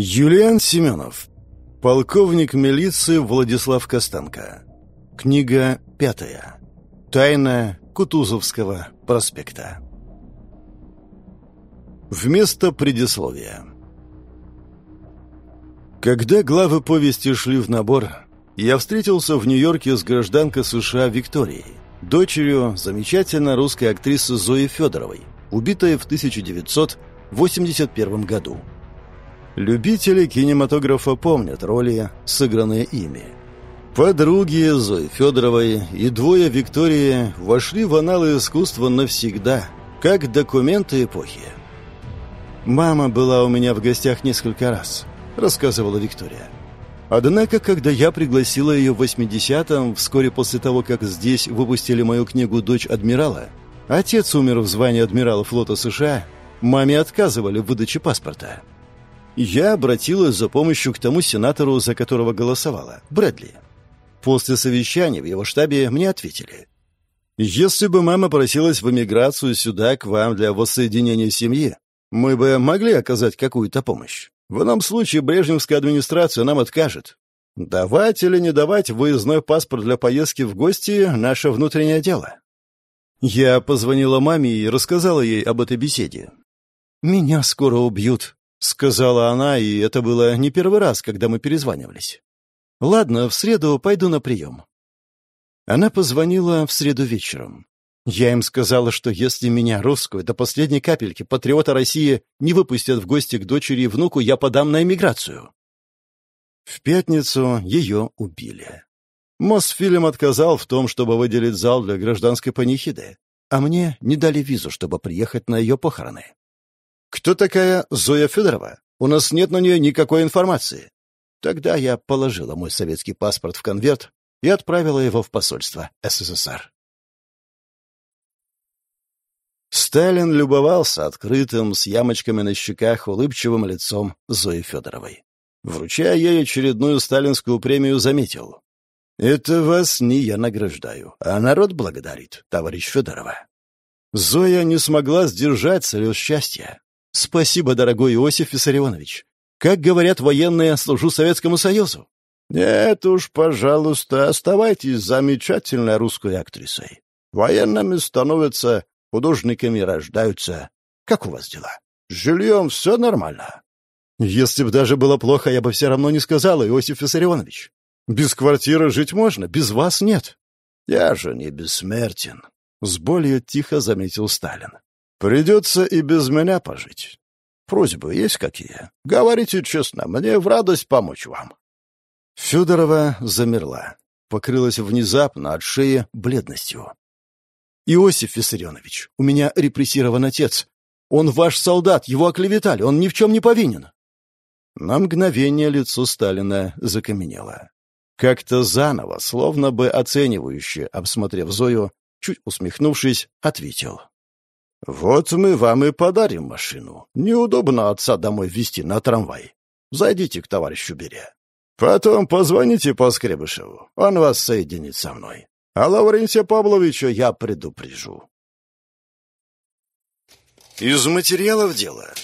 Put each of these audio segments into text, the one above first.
Юлиан Семенов. Полковник милиции Владислав Костенко. Книга пятая. Тайна Кутузовского проспекта. Вместо предисловия. Когда главы повести шли в набор, я встретился в Нью-Йорке с гражданкой США Викторией, дочерью замечательной русской актрисы Зои Федоровой, убитой в 1981 году. Любители кинематографа помнят роли, сыгранные ими. Подруги Зои Федоровой и двое Виктории вошли в аналы искусства навсегда, как документы эпохи. «Мама была у меня в гостях несколько раз», — рассказывала Виктория. Однако, когда я пригласила ее в 80-м, вскоре после того, как здесь выпустили мою книгу «Дочь адмирала», отец умер в звании адмирала флота США, маме отказывали в выдаче паспорта. Я обратилась за помощью к тому сенатору, за которого голосовала, Брэдли. После совещания в его штабе мне ответили. «Если бы мама просилась в эмиграцию сюда, к вам, для воссоединения семьи, мы бы могли оказать какую-то помощь. В ином случае брежневская администрация нам откажет. Давать или не давать выездной паспорт для поездки в гости — наше внутреннее дело». Я позвонила маме и рассказала ей об этой беседе. «Меня скоро убьют», — сказала она, и это было не первый раз, когда мы перезванивались. «Ладно, в среду пойду на прием». Она позвонила в среду вечером. Я им сказала, что если меня, русскую, до последней капельки патриота России не выпустят в гости к дочери и внуку, я подам на эмиграцию. В пятницу ее убили. Мосфильм отказал в том, чтобы выделить зал для гражданской панихиды, а мне не дали визу, чтобы приехать на ее похороны. «Кто такая Зоя Федорова? У нас нет на нее никакой информации». Тогда я положила мой советский паспорт в конверт и отправила его в посольство СССР. Сталин любовался открытым, с ямочками на щеках, улыбчивым лицом Зои Федоровой. Вручая ей очередную сталинскую премию, заметил. «Это вас не я награждаю, а народ благодарит, товарищ Федорова». Зоя не смогла сдержать слез счастья. Спасибо, дорогой Иосиф Виссарионович. Как говорят военные, служу Советскому Союзу. Нет уж, пожалуйста, оставайтесь замечательной русской актрисой. Военными становятся, художниками рождаются. Как у вас дела? С жильем все нормально? Если бы даже было плохо, я бы все равно не сказала, Иосиф Виссарионович. Без квартиры жить можно, без вас нет. Я же не бессмертен. С болью тихо заметил Сталин. Придется и без меня пожить. Просьбы есть какие? Говорите честно, мне в радость помочь вам. Федорова замерла, покрылась внезапно от шеи бледностью. «Иосиф Виссарионович, у меня репрессирован отец. Он ваш солдат, его оклеветали, он ни в чем не повинен». На мгновение лицо Сталина закаменело. Как-то заново, словно бы оценивающе, обсмотрев Зою, чуть усмехнувшись, ответил. «Вот мы вам и подарим машину. Неудобно отца домой везти на трамвай. Зайдите к товарищу Бере. Потом позвоните по Скребышеву. Он вас соединит со мной. А Лаврентия Павловича я предупрежу». Из материалов дела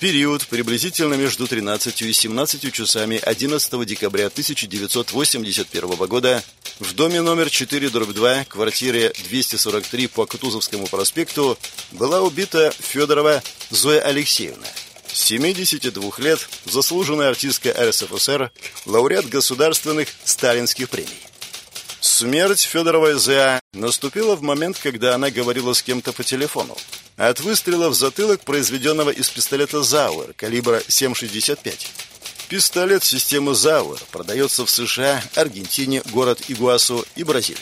период приблизительно между 13 и 17 часами 11 декабря 1981 года в доме номер 4 дробь 2, квартире 243 по Кутузовскому проспекту была убита Федорова Зоя Алексеевна. 72 лет, заслуженная артистка РСФСР, лауреат государственных сталинских премий. Смерть Федоровой З.А. наступила в момент, когда она говорила с кем-то по телефону. От выстрела в затылок, произведенного из пистолета «Зауэр» калибра 7,65. Пистолет системы «Зауэр» продается в США, Аргентине, город Игуасу и Бразилии.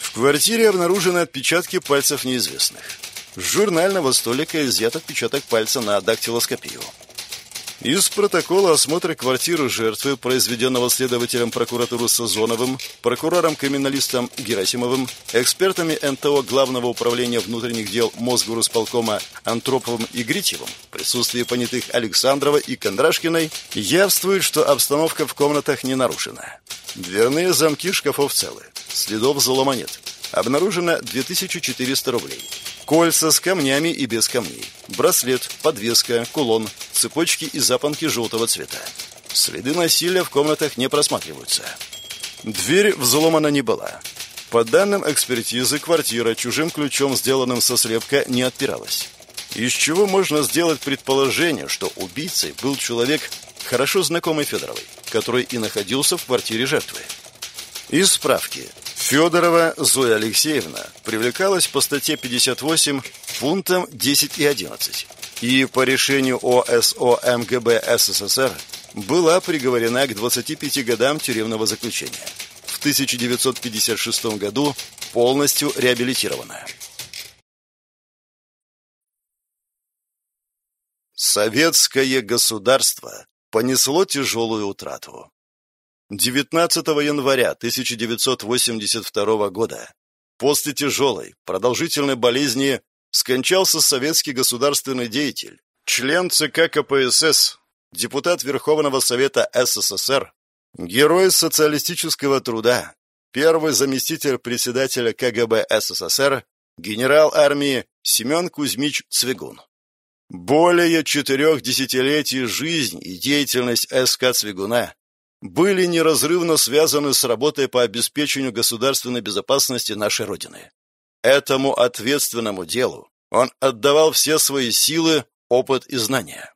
В квартире обнаружены отпечатки пальцев неизвестных. С журнального столика изъят отпечаток пальца на дактилоскопию. Из протокола осмотра квартиры жертвы, произведенного следователем прокуратуры Сазоновым, прокурором-криминалистом Герасимовым, экспертами НТО Главного управления внутренних дел Мосгорусполкома Антроповым и Гритьевым, в присутствии понятых Александрова и Кондрашкиной, явствует, что обстановка в комнатах не нарушена. Дверные замки шкафов целы. Следов взлома нет. Обнаружено 2400 рублей. Кольца с камнями и без камней. Браслет, подвеска, кулон, цепочки и запонки желтого цвета. Следы насилия в комнатах не просматриваются. Дверь взломана не была. По данным экспертизы, квартира чужим ключом, сделанным со слепка, не отпиралась. Из чего можно сделать предположение, что убийцей был человек, хорошо знакомый Федоровой, который и находился в квартире жертвы. Из справки. Федорова Зоя Алексеевна привлекалась по статье 58 пунктам 10 и 11 и по решению ОСО МГБ СССР была приговорена к 25 годам тюремного заключения. В 1956 году полностью реабилитирована. Советское государство понесло тяжелую утрату. 19 января 1982 года после тяжелой, продолжительной болезни скончался советский государственный деятель, член ЦК КПСС, депутат Верховного Совета СССР, герой социалистического труда, первый заместитель председателя КГБ СССР, генерал армии Семен Кузьмич Цвигун. Более четырех десятилетий жизнь и деятельность СК Цвигуна были неразрывно связаны с работой по обеспечению государственной безопасности нашей Родины. Этому ответственному делу он отдавал все свои силы, опыт и знания.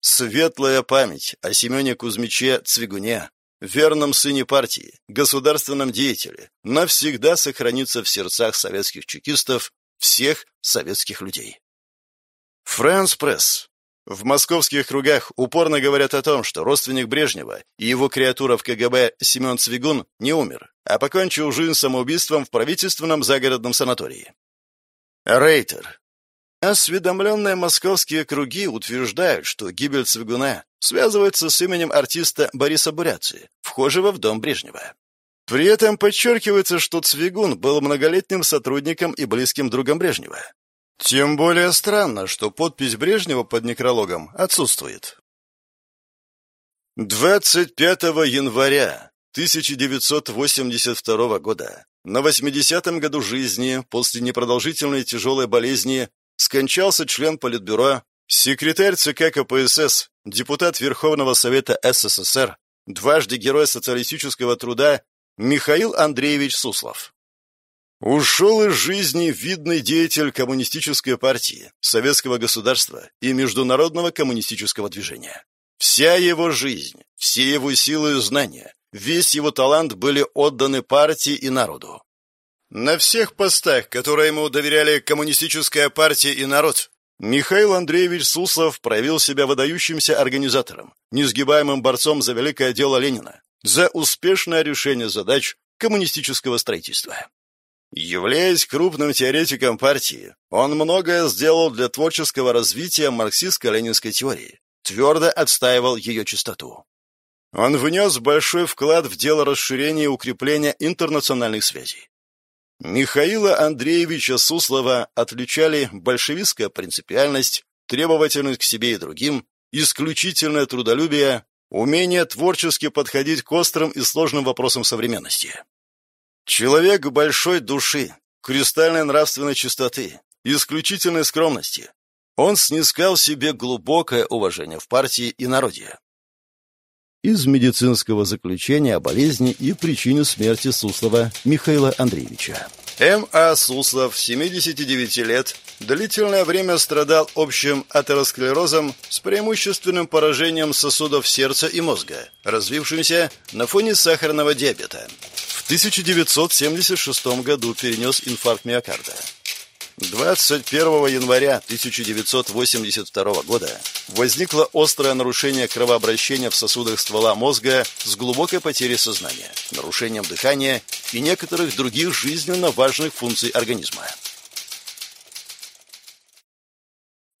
Светлая память о Семене Кузьмиче Цвигуне, верном сыне партии, государственном деятеле, навсегда сохранится в сердцах советских чекистов, всех советских людей. Франс Пресс в московских кругах упорно говорят о том, что родственник Брежнева и его креатура в КГБ Семен Цвигун не умер, а покончил жизнь самоубийством в правительственном загородном санатории. Рейтер. Осведомленные московские круги утверждают, что гибель Цвигуна связывается с именем артиста Бориса Буряции, вхожего в дом Брежнева. При этом подчеркивается, что Цвигун был многолетним сотрудником и близким другом Брежнева. Тем более странно, что подпись Брежнева под некрологом отсутствует. 25 января 1982 года, на 80-м году жизни, после непродолжительной тяжелой болезни, скончался член Политбюро, секретарь ЦК КПСС, депутат Верховного Совета СССР, дважды Герой социалистического труда Михаил Андреевич Суслов. Ушел из жизни видный деятель коммунистической партии, советского государства и международного коммунистического движения. Вся его жизнь, все его силы и знания, весь его талант были отданы партии и народу. На всех постах, которые ему доверяли коммунистическая партия и народ, Михаил Андреевич Суслов проявил себя выдающимся организатором, несгибаемым борцом за великое дело Ленина, за успешное решение задач коммунистического строительства. Являясь крупным теоретиком партии, он многое сделал для творческого развития марксистско-ленинской теории, твердо отстаивал ее чистоту. Он внес большой вклад в дело расширения и укрепления интернациональных связей. Михаила Андреевича Суслова отличали большевистская принципиальность, требовательность к себе и другим, исключительное трудолюбие, умение творчески подходить к острым и сложным вопросам современности. Человек большой души, кристальной нравственной чистоты, исключительной скромности. Он снискал себе глубокое уважение в партии и народе. Из медицинского заключения о болезни и причине смерти Суслова Михаила Андреевича. М.А. Суслов, 79 лет, длительное время страдал общим атеросклерозом с преимущественным поражением сосудов сердца и мозга, развившимся на фоне сахарного диабета. В 1976 году перенес инфаркт миокарда. 21 января 1982 года возникло острое нарушение кровообращения в сосудах ствола мозга с глубокой потерей сознания, нарушением дыхания и некоторых других жизненно важных функций организма.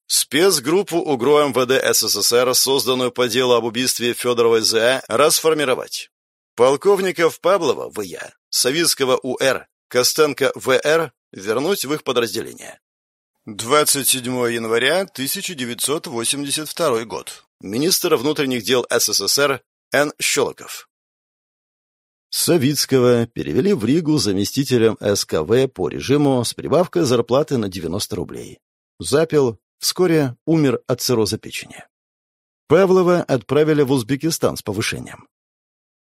Спецгруппу УГРО МВД СССР, созданную по делу об убийстве Федорова ЗА, расформировать. Полковников Павлова В.Я., Савицкого У.Р., Костенко В.Р., вернуть в их подразделение. 27 января 1982 год. Министр внутренних дел СССР Н. Щелоков. Савицкого перевели в Ригу заместителем СКВ по режиму с прибавкой зарплаты на 90 рублей. Запил, вскоре умер от цирроза печени. Павлова отправили в Узбекистан с повышением.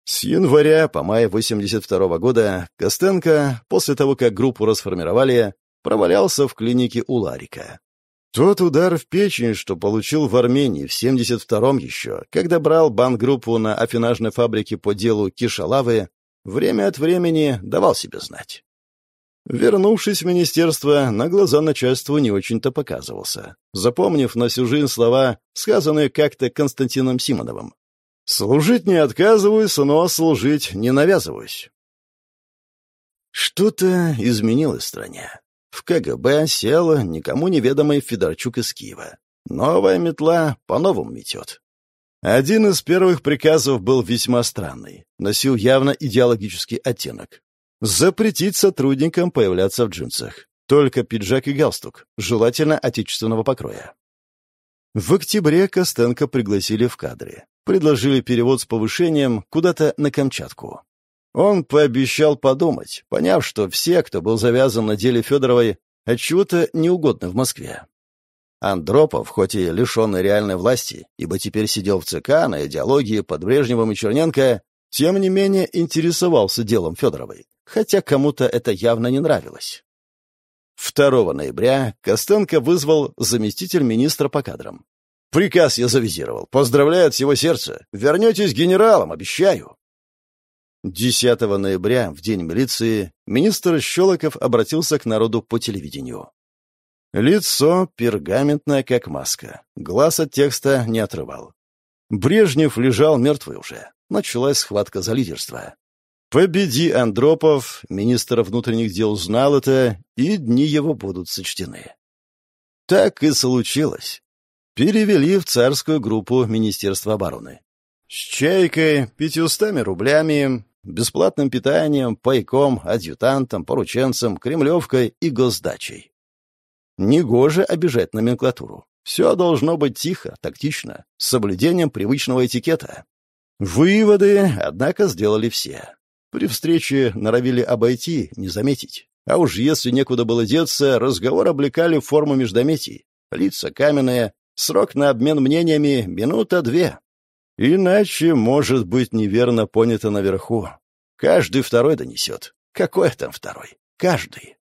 С января по май 82 года Костенко, после того, как группу расформировали, провалялся в клинике у Ларика. Тот удар в печень, что получил в Армении в 72-м еще, когда брал бангруппу на афинажной фабрике по делу Кишалавы, время от времени давал себе знать. Вернувшись в министерство, на глаза начальству не очень-то показывался, запомнив на всю жизнь слова, сказанные как-то Константином Симоновым. «Служить не отказываюсь, но служить не навязываюсь». Что-то изменилось в стране. В КГБ сел никому неведомый Федорчук из Киева. Новая метла по-новому метет. Один из первых приказов был весьма странный, носил явно идеологический оттенок. Запретить сотрудникам появляться в джинсах. Только пиджак и галстук, желательно отечественного покроя. В октябре Костенко пригласили в кадры. Предложили перевод с повышением куда-то на Камчатку. Он пообещал подумать, поняв, что все, кто был завязан на деле Федоровой, отчего-то неугодны в Москве. Андропов, хоть и лишенный реальной власти, ибо теперь сидел в ЦК на идеологии под Брежневым и Черненко, тем не менее интересовался делом Федоровой, хотя кому-то это явно не нравилось. 2 ноября Костенко вызвал заместитель министра по кадрам. «Приказ я завизировал. Поздравляю от всего сердца. Вернетесь генералом, обещаю». 10 ноября, в день милиции, министр Щелоков обратился к народу по телевидению. Лицо пергаментное, как маска. Глаз от текста не отрывал. Брежнев лежал мертвый уже. Началась схватка за лидерство. Победи Андропов, министр внутренних дел знал это, и дни его будут сочтены. Так и случилось. Перевели в царскую группу Министерства обороны. С чайкой, пятьюстами рублями, бесплатным питанием, пайком, адъютантом, порученцем, кремлевкой и госдачей. Негоже обижать номенклатуру. Все должно быть тихо, тактично, с соблюдением привычного этикета. Выводы, однако, сделали все. При встрече норовили обойти, не заметить. А уж если некуда было деться, разговор облекали в форму междометий. Лица каменные, срок на обмен мнениями — минута-две. Иначе может быть неверно понято наверху. Каждый второй донесет. Какой там второй? Каждый.